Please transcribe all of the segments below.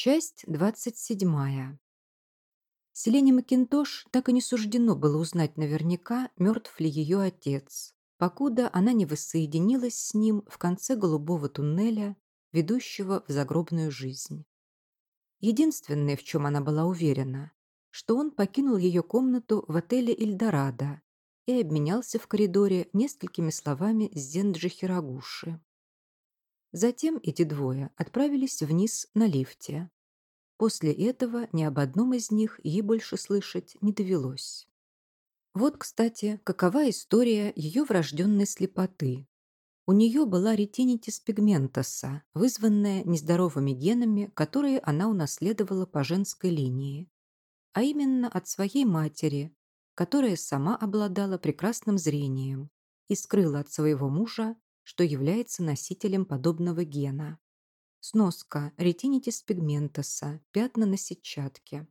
Часть 27. Селене Макинтош так и не суждено было узнать наверняка, мертв ли ее отец, покуда она не воссоединилась с ним в конце голубого туннеля, ведущего в загробную жизнь. Единственное, в чем она была уверена, что он покинул ее комнату в отеле «Эльдорадо» и обменялся в коридоре несколькими словами с Зенджи Хирогуши. Затем эти двое отправились вниз на лифте. После этого ни об одном из них ей больше слышать не довелось. Вот, кстати, какова история ее врожденной слепоты. У нее была ретинитис пигментоса, вызванная нездоровыми генами, которые она унаследовала по женской линии, а именно от своей матери, которая сама обладала прекрасным зрением и скрыла от своего мужа что является носителем подобного гена. Сноска ретинитис пигментоса, пятна на сетчатке.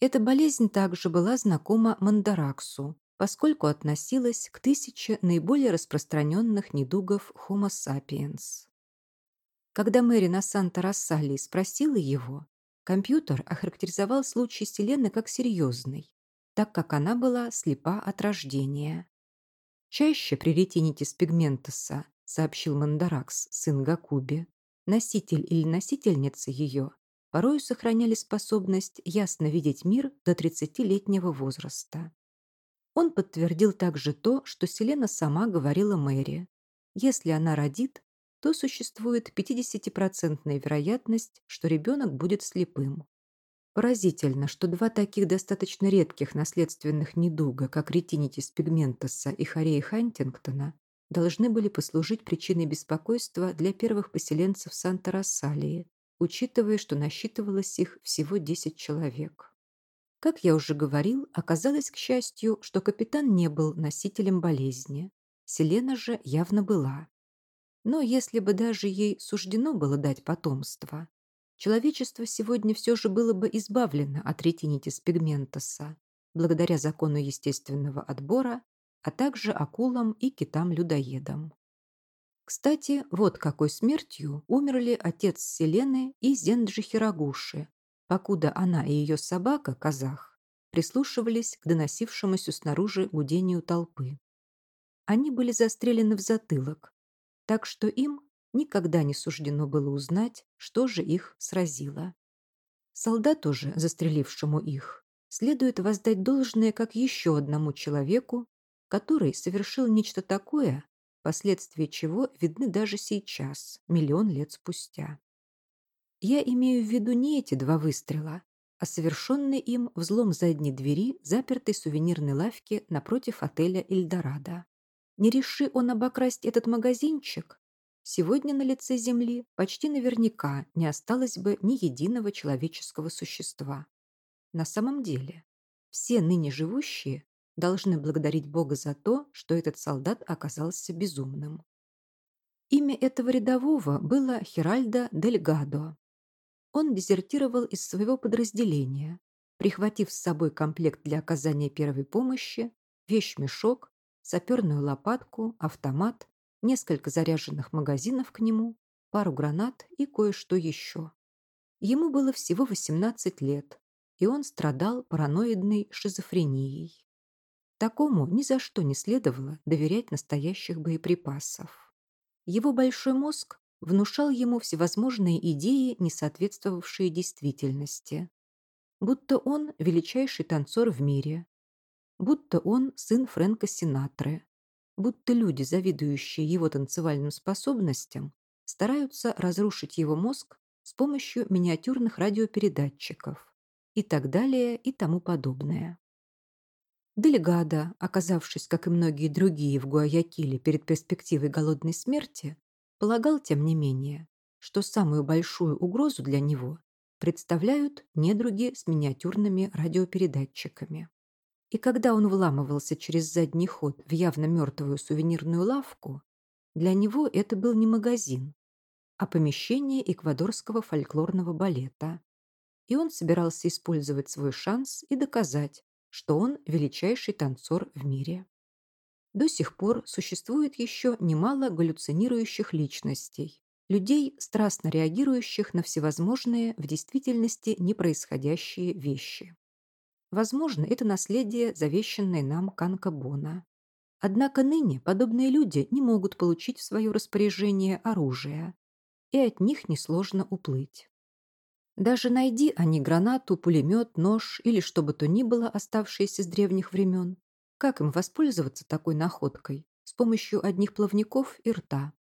Эта болезнь также была знакома Мандараксу, поскольку относилась к тысяче наиболее распространенных недугов Homo sapiens. Когда Мэри на Санта-Рассали спросила его, компьютер охарактеризовал случай Селены как серьезный, так как она была слепа от рождения. Чаще при ретинитис пигментоса, сообщил Мандаракс, сын Гакуби, носитель или носительница ее порою сохраняли способность ясно видеть мир до 30-летнего возраста. Он подтвердил также то, что Селена сама говорила Мэри. Если она родит, то существует 50% вероятность, что ребенок будет слепым. Поразительно, что два таких достаточно редких наследственных недуга, как ретинитис пигментоса и хорея Хантингтона, должны были послужить причиной беспокойства для первых поселенцев Санта-Рассалии, учитывая, что насчитывалось их всего 10 человек. Как я уже говорил, оказалось, к счастью, что капитан не был носителем болезни. Селена же явно была. Но если бы даже ей суждено было дать потомство, человечество сегодня все же было бы избавлено от ретинитис пигментоса, благодаря закону естественного отбора, а также акулам и китам-людоедам. Кстати, вот какой смертью умерли отец Селены и Зенджи Хирогуши, покуда она и ее собака, казах, прислушивались к доносившемуся снаружи гудению толпы. Они были застрелены в затылок, так что им никогда не суждено было узнать, что же их сразило. Солдату же, застрелившему их, следует воздать должное как еще одному человеку, который совершил нечто такое, последствия чего видны даже сейчас, миллион лет спустя. Я имею в виду не эти два выстрела, а совершенный им взлом задней двери запертой сувенирной лавки напротив отеля «Эльдорадо». Не реши он обокрасть этот магазинчик, Сегодня на лице Земли почти наверняка не осталось бы ни единого человеческого существа. На самом деле, все ныне живущие должны благодарить Бога за то, что этот солдат оказался безумным. Имя этого рядового было Хиральдо Дель Гадо. Он дезертировал из своего подразделения, прихватив с собой комплект для оказания первой помощи, вещмешок, саперную лопатку, автомат несколько заряженных магазинов к нему, пару гранат и кое-что еще. Ему было всего 18 лет, и он страдал параноидной шизофренией. Такому ни за что не следовало доверять настоящих боеприпасов. Его большой мозг внушал ему всевозможные идеи, не соответствовавшие действительности. Будто он величайший танцор в мире, будто он сын Фрэнка Синатры, будто люди, завидующие его танцевальным способностям, стараются разрушить его мозг с помощью миниатюрных радиопередатчиков и так далее и тому подобное. Делегада, оказавшись, как и многие другие в Гуаякиле перед перспективой голодной смерти, полагал, тем не менее, что самую большую угрозу для него представляют недруги с миниатюрными радиопередатчиками. И когда он вламывался через задний ход в явно мертвую сувенирную лавку, для него это был не магазин, а помещение эквадорского фольклорного балета. И он собирался использовать свой шанс и доказать, что он величайший танцор в мире. До сих пор существует еще немало галлюцинирующих личностей, людей, страстно реагирующих на всевозможные, в действительности не происходящие вещи. Возможно, это наследие, завещанное нам Канка Бона. Однако ныне подобные люди не могут получить в свое распоряжение оружие, и от них несложно уплыть. Даже найди они гранату, пулемет, нож или что бы то ни было, оставшееся с древних времен, как им воспользоваться такой находкой с помощью одних плавников и рта?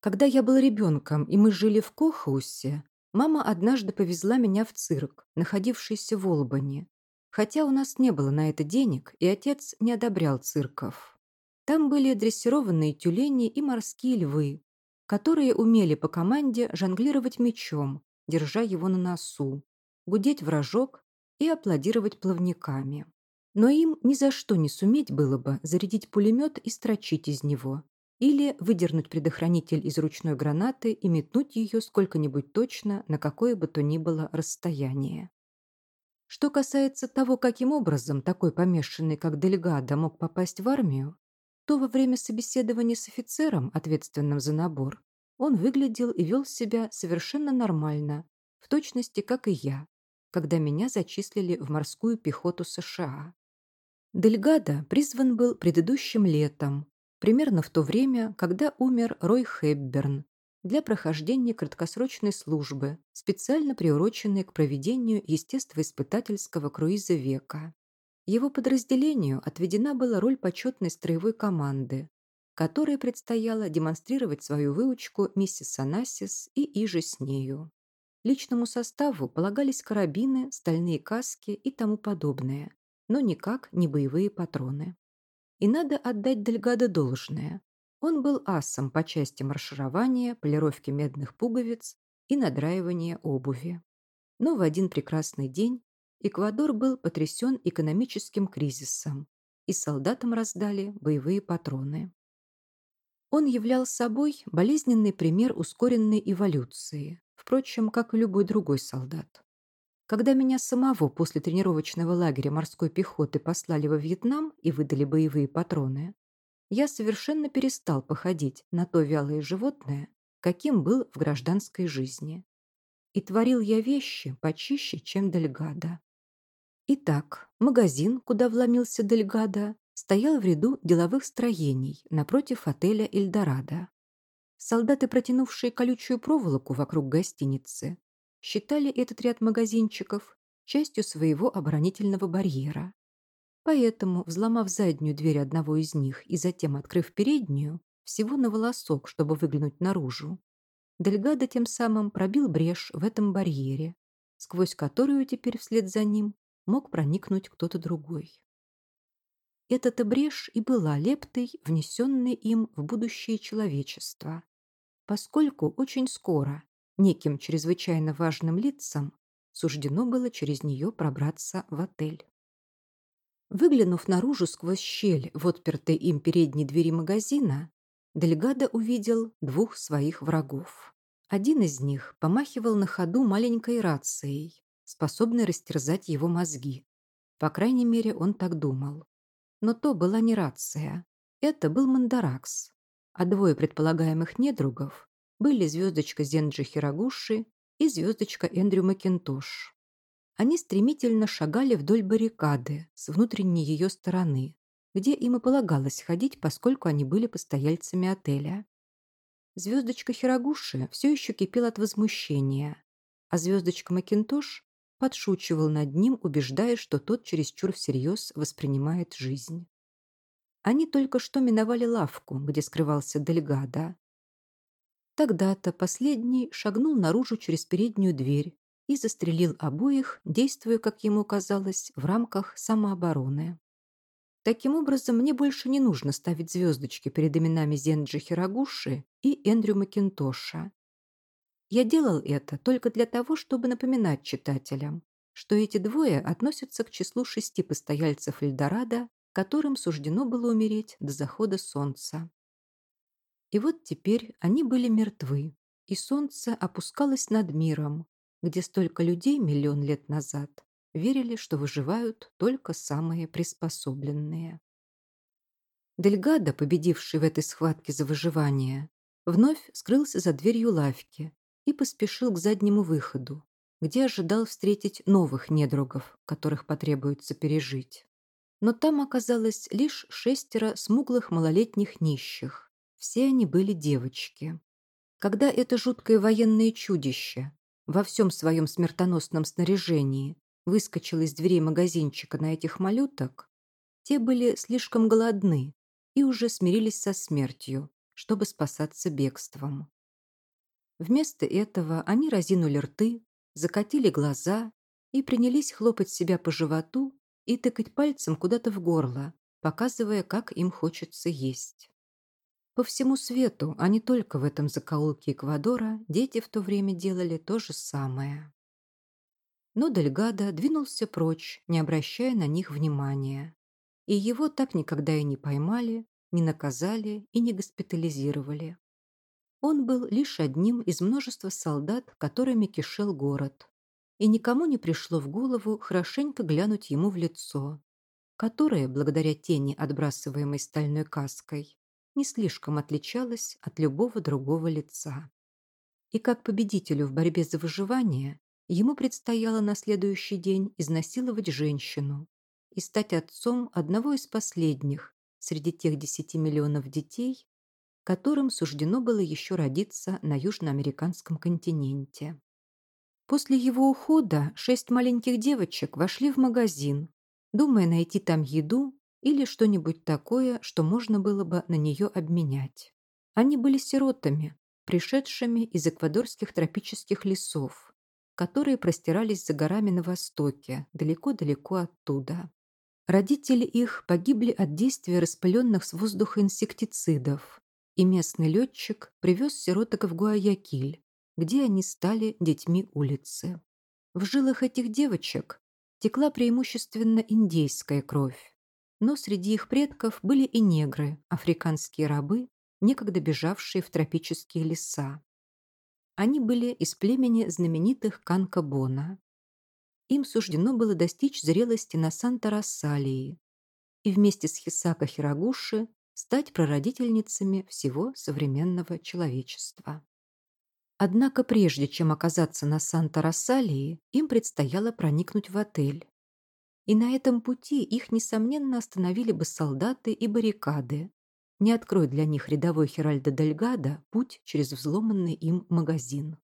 Когда я был ребенком и мы жили в Кохаусе, мама однажды повезла меня в цирк, находившийся в Олбани, хотя у нас не было на это денег, и отец не одобрял цирков. Там были дрессированные тюлени и морские львы, которые умели по команде жонглировать мечом, держа его на носу, гудеть в рожок и аплодировать плавниками. Но им ни за что не суметь было бы зарядить пулемет и строчить из него, или выдернуть предохранитель из ручной гранаты и метнуть ее сколько-нибудь точно на какое бы то ни было расстояние. Что касается того, каким образом такой помешанный, как Дельгадо, мог попасть в армию, то во время собеседования с офицером, ответственным за набор, он выглядел и вел себя совершенно нормально, в точности, как и я, когда меня зачислили в морскую пехоту США. Дельгадо призван был предыдущим летом, примерно в то время, когда умер Рой Хэбберн, для прохождения краткосрочной службы, специально приуроченной к проведению естествоиспытательского круиза века. Его подразделению отведена была роль почетной строевой команды, которой предстояло демонстрировать свою выучку миссис Анасис и иже с нею. Личному составу полагались карабины, стальные каски и тому подобное, но никак не боевые патроны. И надо отдать Дельгадо должное. Он был асом по части марширования, полировки медных пуговиц и надраивания обуви. Но в один прекрасный день Эквадор был потрясен экономическим кризисом, и солдатам раздали боевые патроны. Он являл собой болезненный пример ускоренной эволюции, впрочем, как и любой другой солдат. Когда меня самого после тренировочного лагеря морской пехоты послали во Вьетнам и выдали боевые патроны, я совершенно перестал походить на то вялое животное, каким был в гражданской жизни. И творил я вещи почище, чем Дельгада. Итак, магазин, куда вломился Дельгада, стоял в ряду деловых строений напротив отеля «Эльдорадо». Солдаты, протянувшие колючую проволоку вокруг гостиницы, считали этот ряд магазинчиков частью своего оборонительного барьера. Поэтому, взломав заднюю дверь одного из них и затем открыв переднюю, всего на волосок, чтобы выглянуть наружу, Дельгадо тем самым пробил брешь в этом барьере, сквозь которую теперь вслед за ним мог проникнуть кто-то другой. Эта-то брешь и была лептой, внесенной им в будущее человечества, поскольку очень скоро неким чрезвычайно важным лицам суждено было через нее пробраться в отель. Выглянув наружу сквозь щель в отпертой им передней двери магазина, Дельгадо увидел двух своих врагов. Один из них помахивал на ходу маленькой рацией, способной растерзать его мозги. По крайней мере, он так думал. Но то была не рация. Это был Мандаракс. А двое предполагаемых недругов были звездочка Зенджи Хирогуши и звездочка Эндрю Макинтош. Они стремительно шагали вдоль баррикады с внутренней ее стороны, где им и полагалось ходить, поскольку они были постояльцами отеля. Звездочка Хирогуши все еще кипел от возмущения, а звездочка Макинтош подшучивал над ним, убеждая, что тот чересчур всерьез воспринимает жизнь. Они только что миновали лавку, где скрывался Дельгада, Тогда-то последний шагнул наружу через переднюю дверь и застрелил обоих, действуя, как ему казалось, в рамках самообороны. Таким образом, мне больше не нужно ставить звездочки перед именами Зенджи Хирогуши и Эндрю Макинтоша. Я делал это только для того, чтобы напоминать читателям, что эти двое относятся к числу шести постояльцев Эльдорадо, которым суждено было умереть до захода солнца. И вот теперь они были мертвы, и солнце опускалось над миром, где столько людей миллион лет назад верили, что выживают только самые приспособленные. Дельгадо, победивший в этой схватке за выживание, вновь скрылся за дверью лавки и поспешил к заднему выходу, где ожидал встретить новых недругов, которых потребуется пережить. Но там оказалось лишь шестеро смуглых малолетних нищих. Все они были девочки. Когда это жуткое военное чудище во всем своем смертоносном снаряжении выскочил из дверей магазинчика на этих малюток, те были слишком голодны и уже смирились со смертью, чтобы спасаться бегством. Вместо этого они разинули рты, закатили глаза и принялись хлопать себя по животу и тыкать пальцем куда-то в горло, показывая, как им хочется есть. По всему свету, а не только в этом закоулке Эквадора, дети в то время делали то же самое. Но Дельгадо двинулся прочь, не обращая на них внимания. И его так никогда и не поймали, не наказали и не госпитализировали. Он был лишь одним из множества солдат, которыми кишел город. И никому не пришло в голову хорошенько глянуть ему в лицо, которое, благодаря тени, отбрасываемой стальной каской, не слишком отличалось от любого другого лица. И как победителю в борьбе за выживание ему предстояло на следующий день изнасиловать женщину и стать отцом одного из последних среди тех десяти миллионов детей, которым суждено было еще родиться на южноамериканском континенте. После его ухода шесть маленьких девочек вошли в магазин, думая найти там еду или что-нибудь такое, что можно было бы на нее обменять. Они были сиротами, пришедшими из эквадорских тропических лесов, которые простирались за горами на востоке, далеко-далеко оттуда. Родители их погибли от действия распыленных с воздуха инсектицидов, и местный летчик привез сироток в Гуаякиль, где они стали детьми улицы. В жилах этих девочек текла преимущественно индейская кровь, но среди их предков были и негры, африканские рабы, некогда бежавшие в тропические леса. Они были из племени знаменитых Канкабона. Им суждено было достичь зрелости на Санта-Рассалии и вместе с Хисака Хирогуши стать прародительницами всего современного человечества. Однако прежде чем оказаться на Санта-Рассалии, им предстояло проникнуть в отель. И на этом пути их, несомненно, остановили бы солдаты и баррикады. Не открой для них рядовой Хиральдо Дельгадо путь через взломанный им магазин.